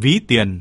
ví tiền.